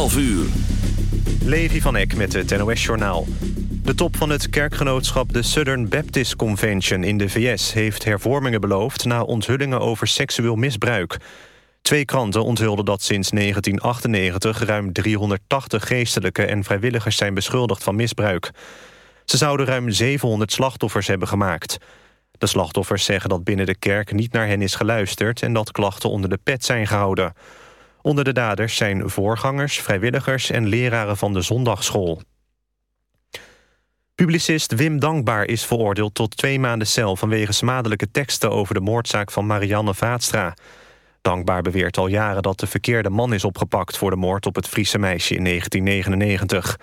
12 uur. Levi van Eck met het NOS-journaal. De top van het kerkgenootschap de Southern Baptist Convention in de VS... heeft hervormingen beloofd na onthullingen over seksueel misbruik. Twee kranten onthulden dat sinds 1998... ruim 380 geestelijke en vrijwilligers zijn beschuldigd van misbruik. Ze zouden ruim 700 slachtoffers hebben gemaakt. De slachtoffers zeggen dat binnen de kerk niet naar hen is geluisterd... en dat klachten onder de pet zijn gehouden... Onder de daders zijn voorgangers, vrijwilligers en leraren van de zondagschool. Publicist Wim Dankbaar is veroordeeld tot twee maanden cel... vanwege smadelijke teksten over de moordzaak van Marianne Vaatstra. Dankbaar beweert al jaren dat de verkeerde man is opgepakt... voor de moord op het Friese meisje in 1999.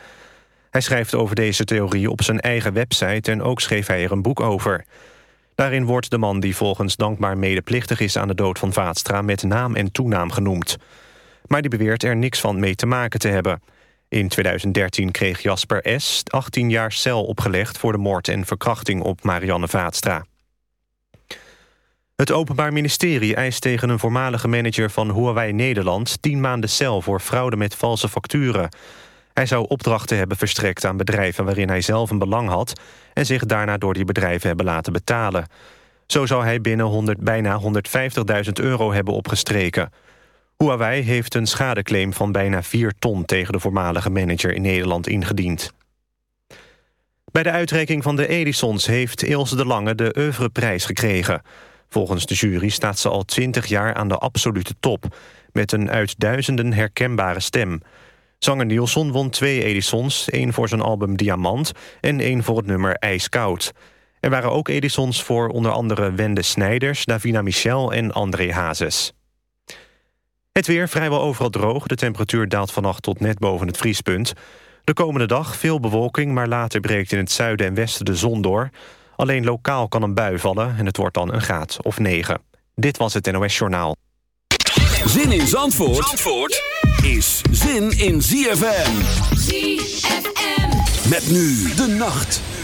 Hij schrijft over deze theorie op zijn eigen website... en ook schreef hij er een boek over. Daarin wordt de man die volgens Dankbaar medeplichtig is... aan de dood van Vaatstra met naam en toenaam genoemd maar die beweert er niks van mee te maken te hebben. In 2013 kreeg Jasper S. 18 jaar cel opgelegd... voor de moord en verkrachting op Marianne Vaatstra. Het Openbaar Ministerie eist tegen een voormalige manager van Huawei Nederland... 10 maanden cel voor fraude met valse facturen. Hij zou opdrachten hebben verstrekt aan bedrijven waarin hij zelf een belang had... en zich daarna door die bedrijven hebben laten betalen. Zo zou hij binnen 100, bijna 150.000 euro hebben opgestreken... Huawei heeft een schadeclaim van bijna 4 ton... tegen de voormalige manager in Nederland ingediend. Bij de uitreiking van de Edisons heeft Ilse de Lange de Oeuvreprijs gekregen. Volgens de jury staat ze al 20 jaar aan de absolute top... met een uit duizenden herkenbare stem. Zanger Nielsen won twee Edisons, één voor zijn album Diamant... en één voor het nummer IJskoud. Er waren ook Edisons voor onder andere Wende Snijders... Davina Michel en André Hazes. Het weer vrijwel overal droog. De temperatuur daalt vannacht tot net boven het vriespunt. De komende dag veel bewolking, maar later breekt in het zuiden en westen de zon door. Alleen lokaal kan een bui vallen en het wordt dan een graad of 9. Dit was het NOS Journaal. Zin in Zandvoort, Zandvoort is zin in ZFM. ZFM. Met nu de nacht.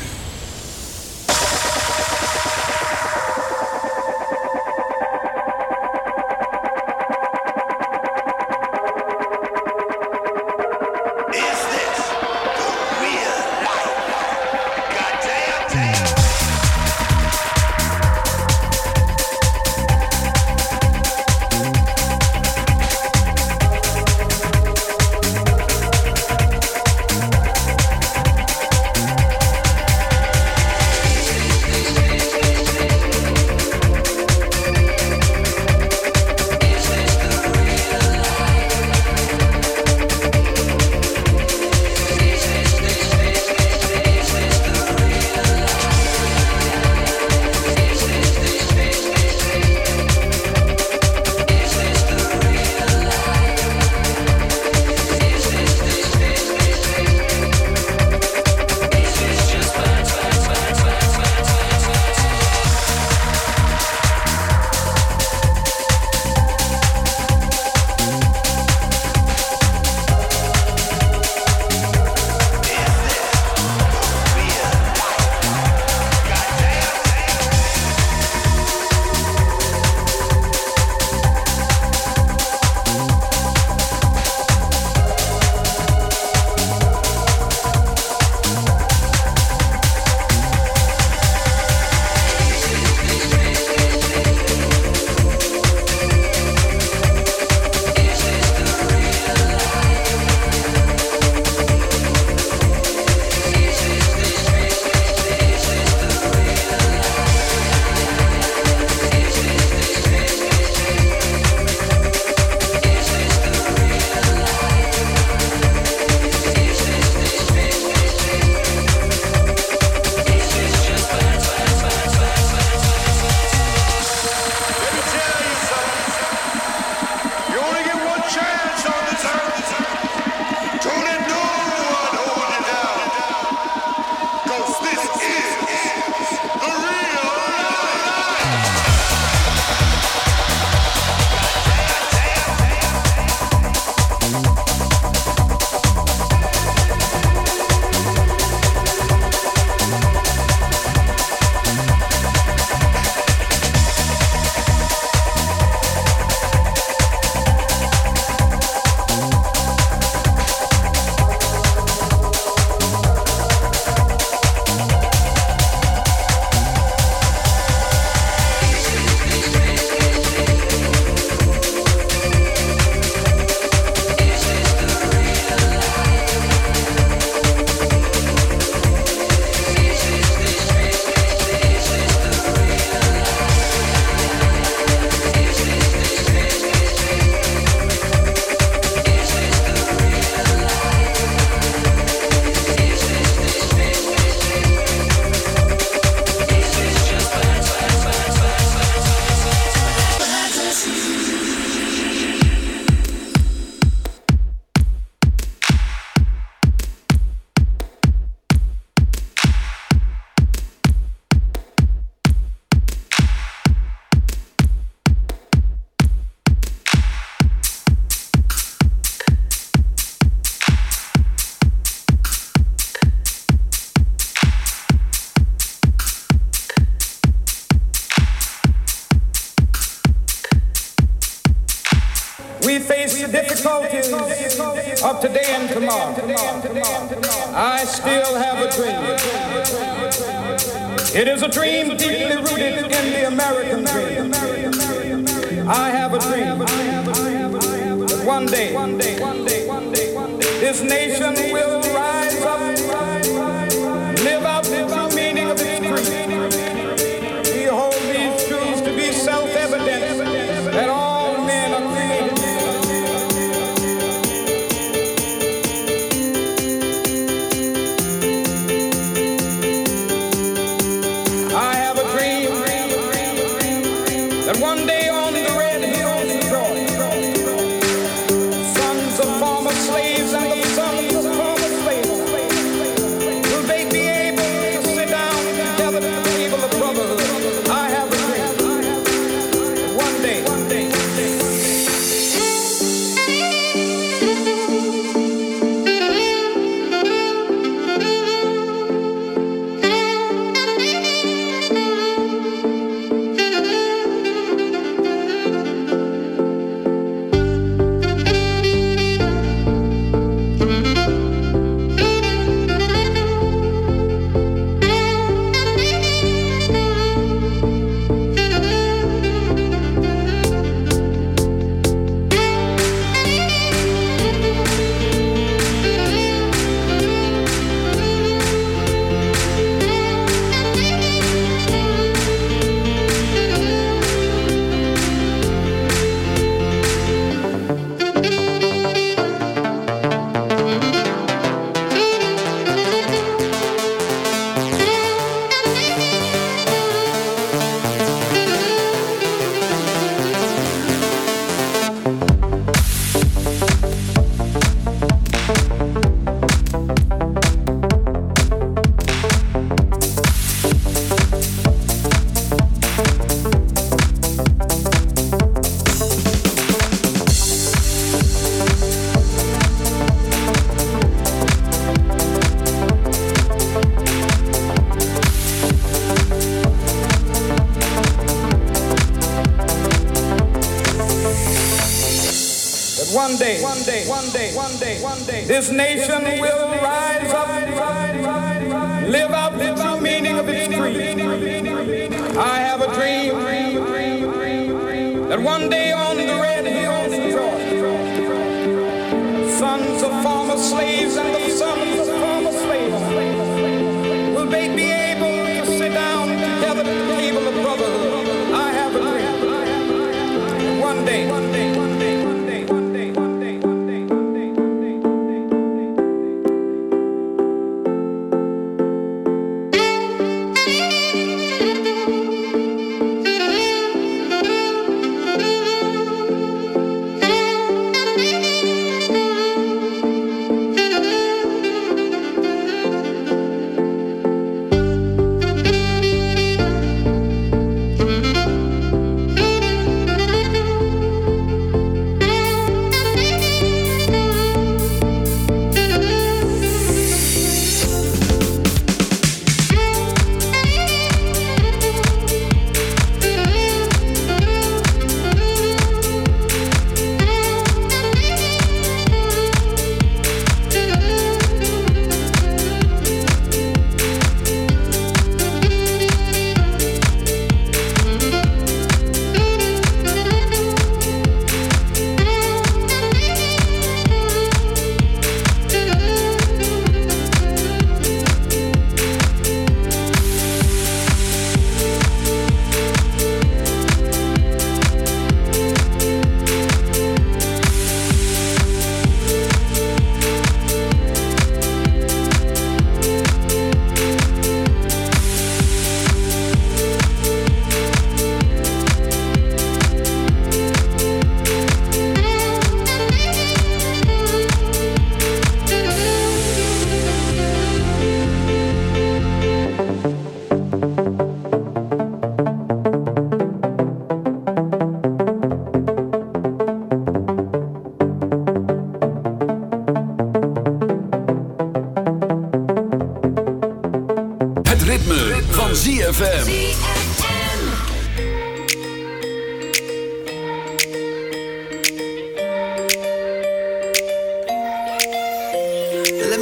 This nation will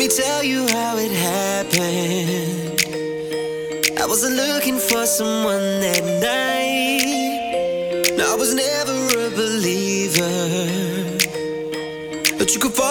me tell you how it happened. I wasn't looking for someone that night. I was never a believer. But you could fall.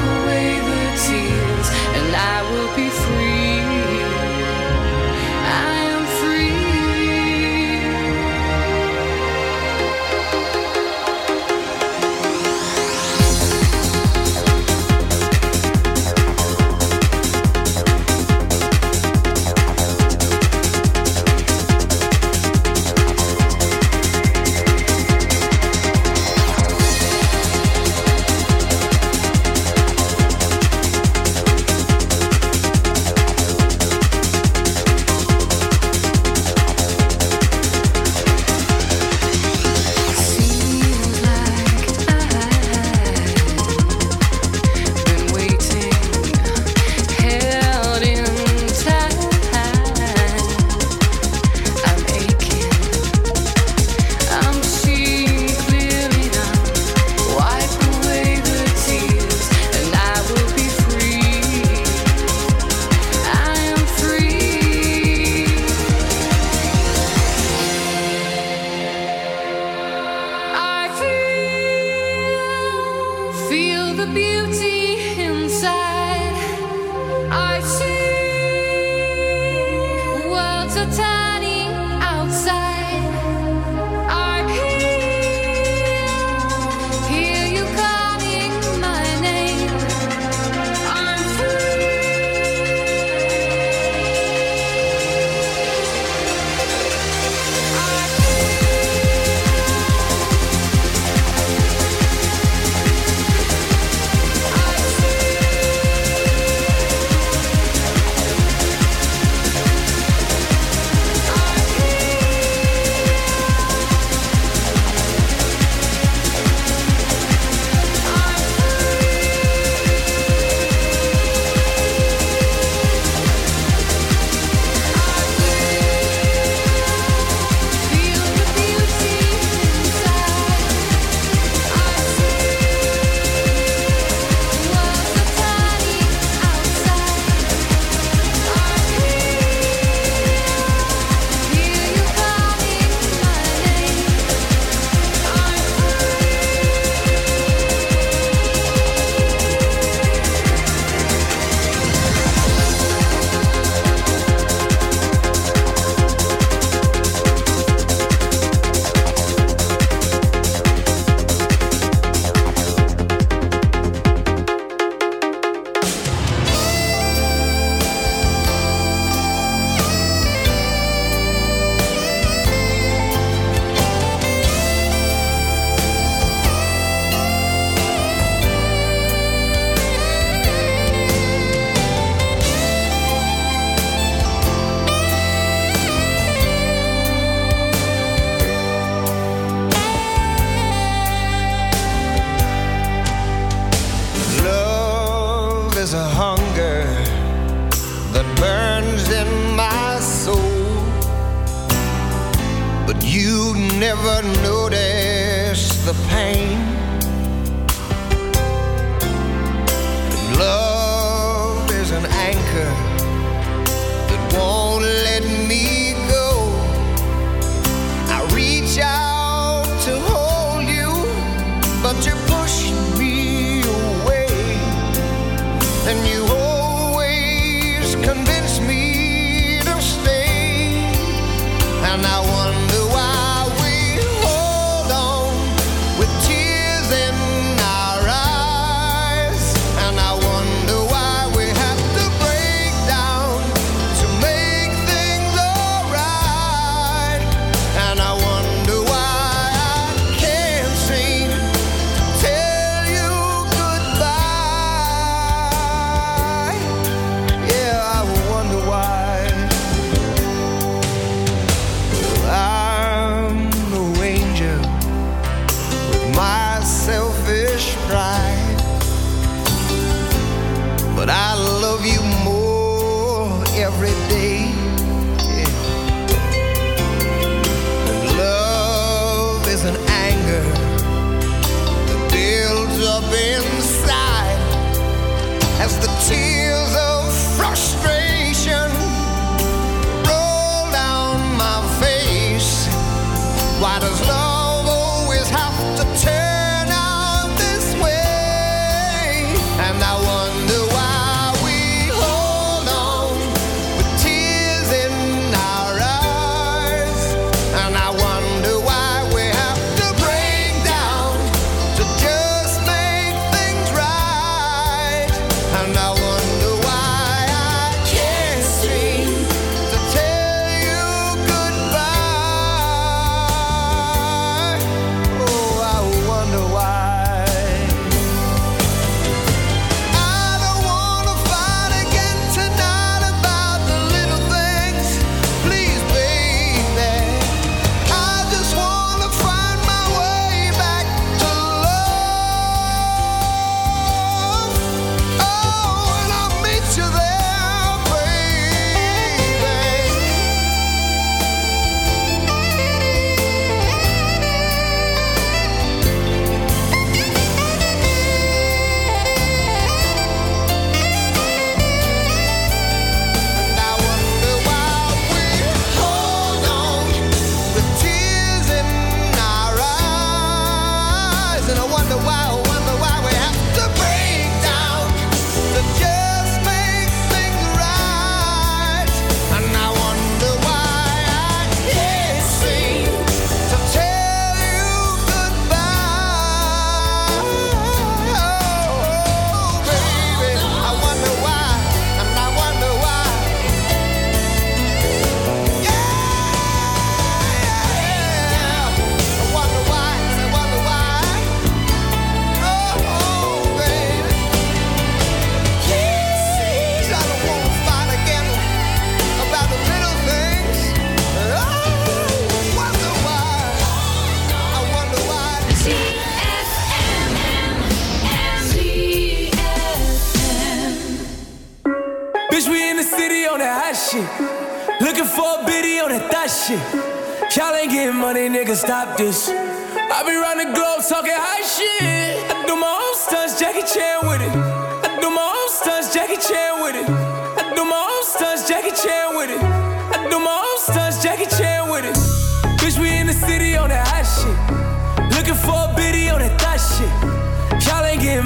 that won't let me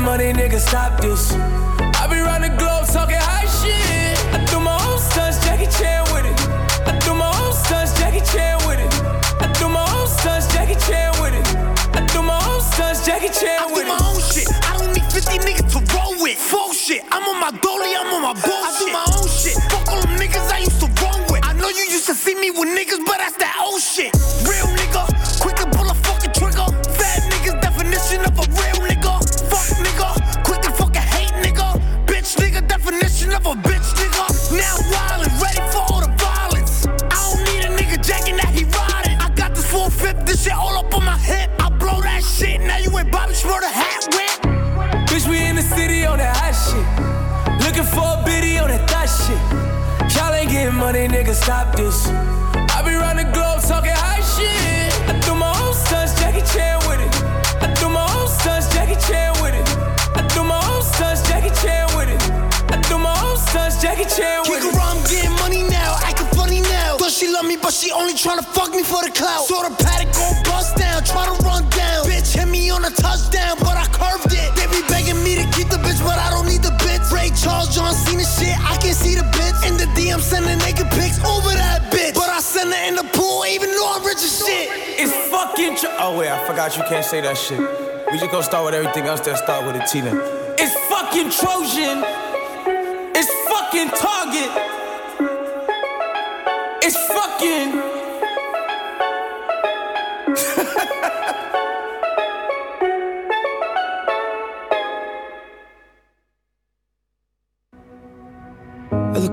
money, nigga, stop this. Stop this. I be round the globe talking high shit. I do my own stunts, Jackie Chan with it. I do my own stunts, Jackie Chan with it. I do my own stunts, Jackie Chan with it. I do my own stunts, Jackie Chan with Kick it. around, getting money now, acting funny now. Does she love me, but she only tryna fuck me for the clout? Saw the paddock the pool, even as shit. It's fucking tro- Oh wait, I forgot you can't say that shit. We just gonna start with everything else that start with a T then. It's fucking Trojan. It's fucking Target. It's fucking.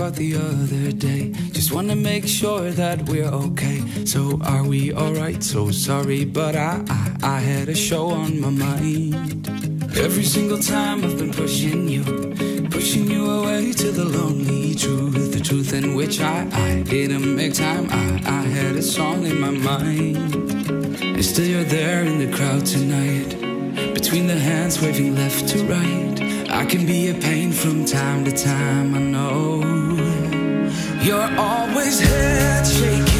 about the other day. Just wanna make sure that we're okay. So are we alright? So sorry, but I, I, I had a show on my mind. Every single time I've been pushing you, pushing you away to the lonely truth, the truth in which I, I didn't make time. I, I had a song in my mind. And still you're there in the crowd tonight, between the hands waving left to right. I can be a pain from time to time, I know. You're always head shaking.